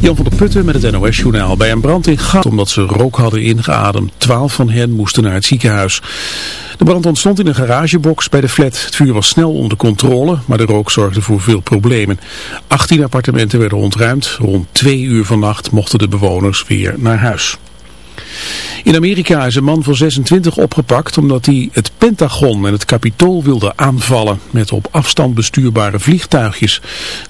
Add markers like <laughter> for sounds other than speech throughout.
Jan van der Putten met het NOS-journaal. Bij een brand in Gat, omdat ze rook hadden ingeademd. Twaalf van hen moesten naar het ziekenhuis. De brand ontstond in een garagebox bij de flat. Het vuur was snel onder controle, maar de rook zorgde voor veel problemen. 18 appartementen werden ontruimd. Rond twee uur vannacht mochten de bewoners weer naar huis. In Amerika is een man van 26 opgepakt omdat hij het Pentagon en het Capitool wilde aanvallen met op afstand bestuurbare vliegtuigjes.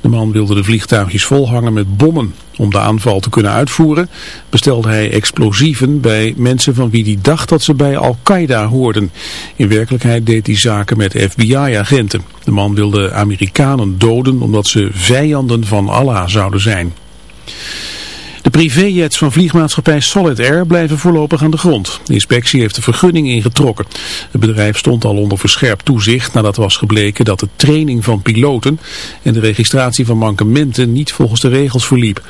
De man wilde de vliegtuigjes volhangen met bommen. Om de aanval te kunnen uitvoeren bestelde hij explosieven bij mensen van wie hij dacht dat ze bij Al-Qaeda hoorden. In werkelijkheid deed hij zaken met FBI-agenten. De man wilde Amerikanen doden omdat ze vijanden van Allah zouden zijn. De privéjets van vliegmaatschappij Solid Air blijven voorlopig aan de grond. De inspectie heeft de vergunning ingetrokken. Het bedrijf stond al onder verscherpt toezicht nadat was gebleken dat de training van piloten en de registratie van mankementen niet volgens de regels verliep.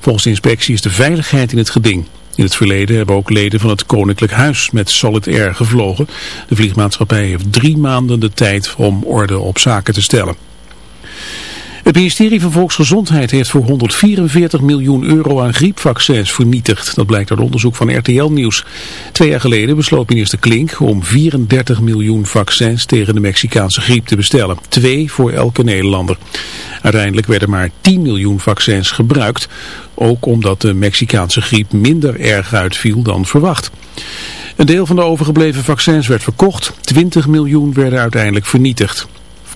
Volgens de inspectie is de veiligheid in het geding. In het verleden hebben ook leden van het Koninklijk Huis met Solid Air gevlogen. De vliegmaatschappij heeft drie maanden de tijd om orde op zaken te stellen. Het ministerie van Volksgezondheid heeft voor 144 miljoen euro aan griepvaccins vernietigd. Dat blijkt uit onderzoek van RTL Nieuws. Twee jaar geleden besloot minister Klink om 34 miljoen vaccins tegen de Mexicaanse griep te bestellen. Twee voor elke Nederlander. Uiteindelijk werden maar 10 miljoen vaccins gebruikt. Ook omdat de Mexicaanse griep minder erg uitviel dan verwacht. Een deel van de overgebleven vaccins werd verkocht. 20 miljoen werden uiteindelijk vernietigd.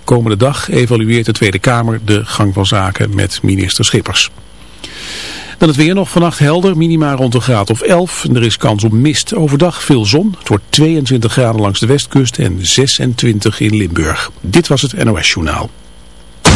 Komende dag evalueert de Tweede Kamer de gang van zaken met minister Schippers. Dan het weer nog vannacht helder, minima rond een graad of 11. er is kans op mist. Overdag veel zon. Het wordt 22 graden langs de westkust en 26 in Limburg. Dit was het NOS Journaal.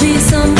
be some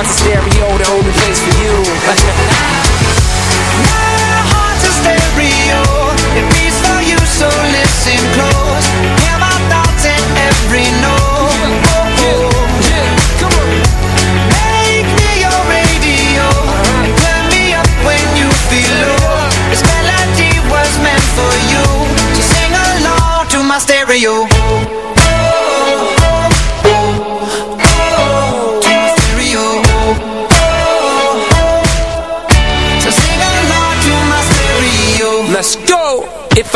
a stereo, the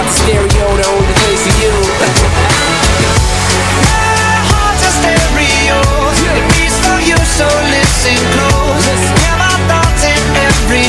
heart's stereo, the only place for you. <laughs> My heart's a stereo, for you, so listen close. My thoughts in every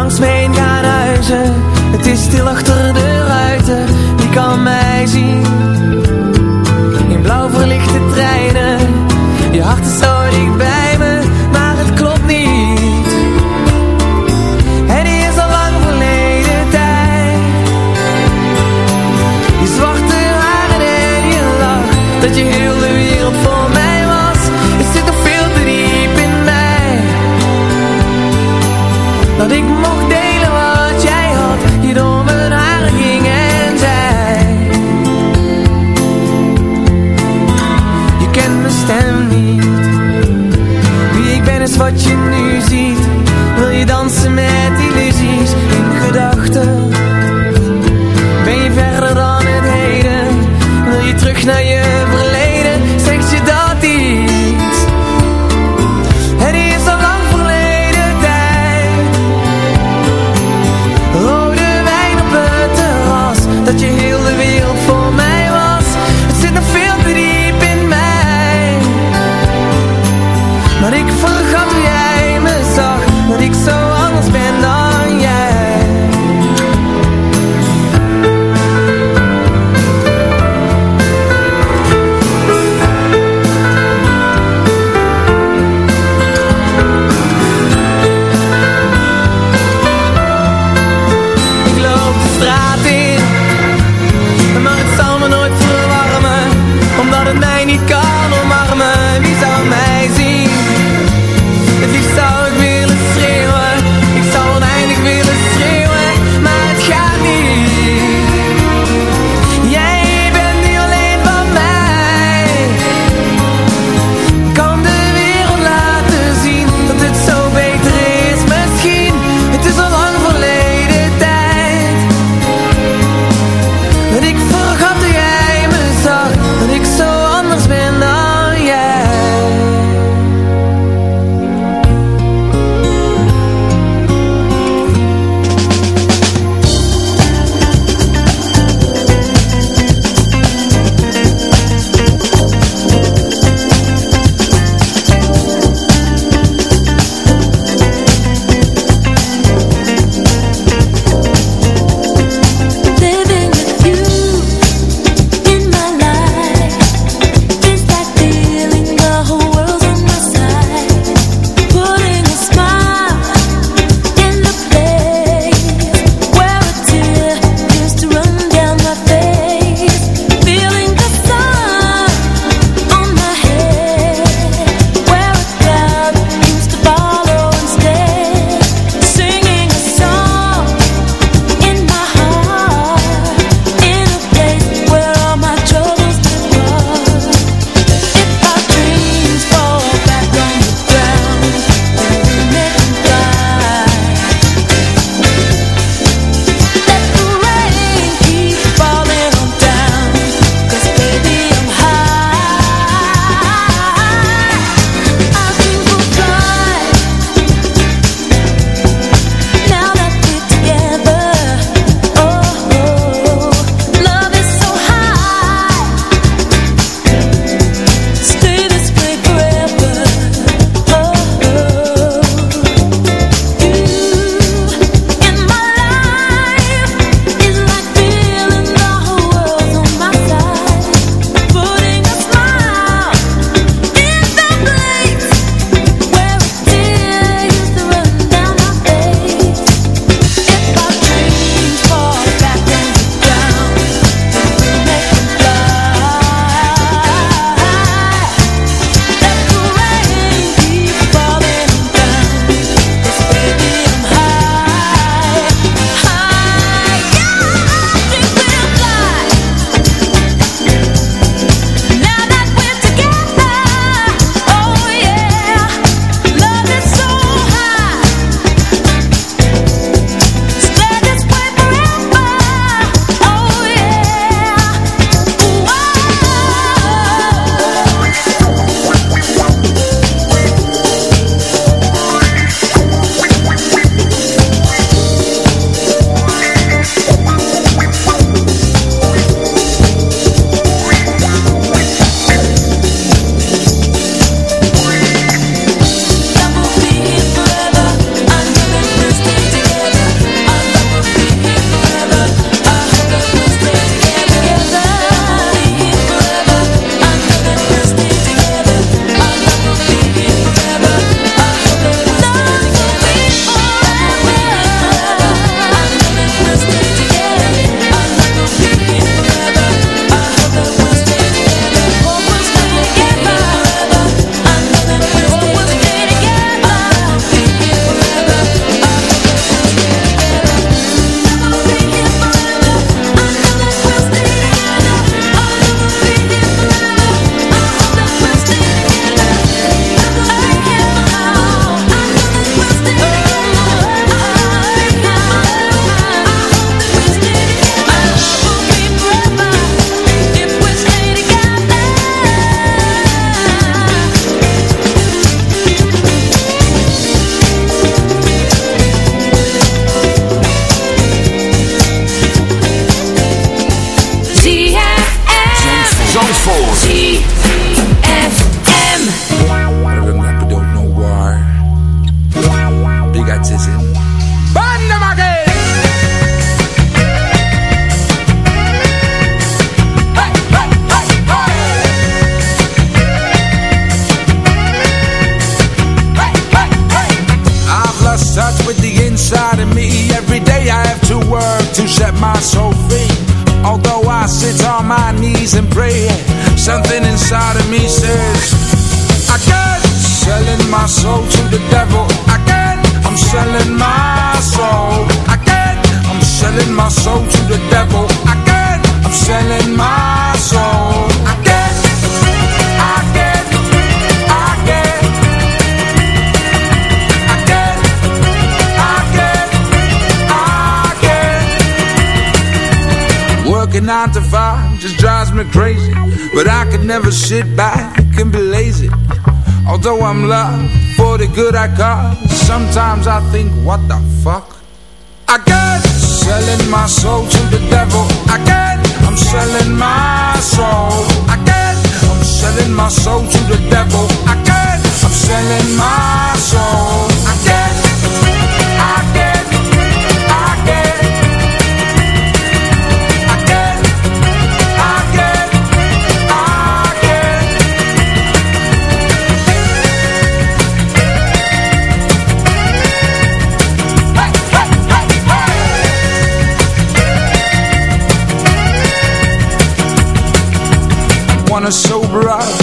langs me gaan huizen. Het is stil achter de ruiten, wie kan mij zien? to me. I could never sit back and be lazy. Although I'm loved for the good I got, sometimes I think, what the fuck? I got selling my soul to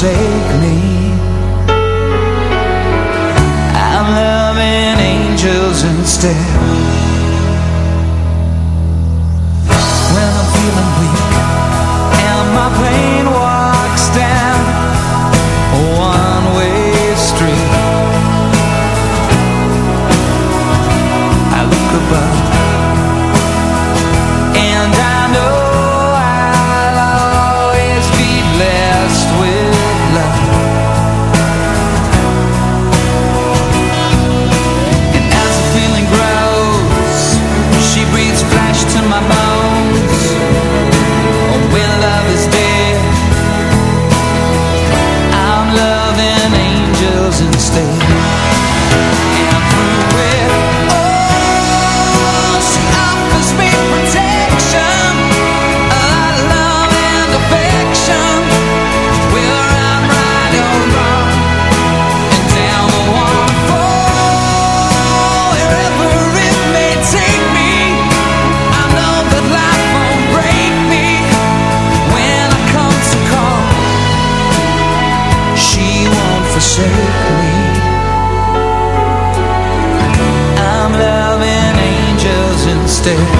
say Stay.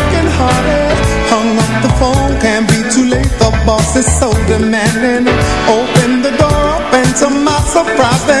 Can't be too late. The boss is so demanding. Open the door up and to my surprise.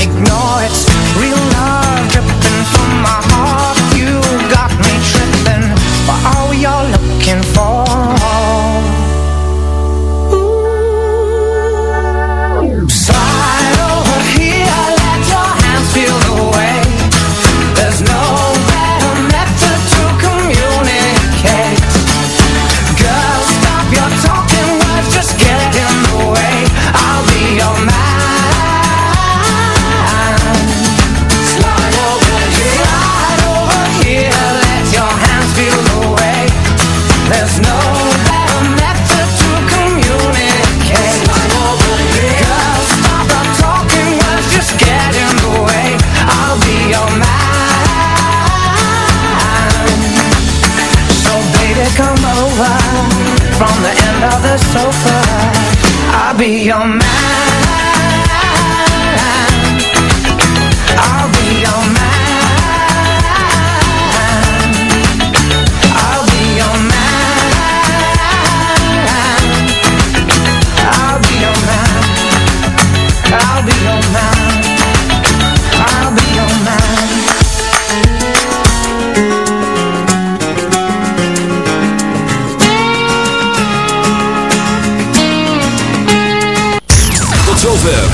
Ignore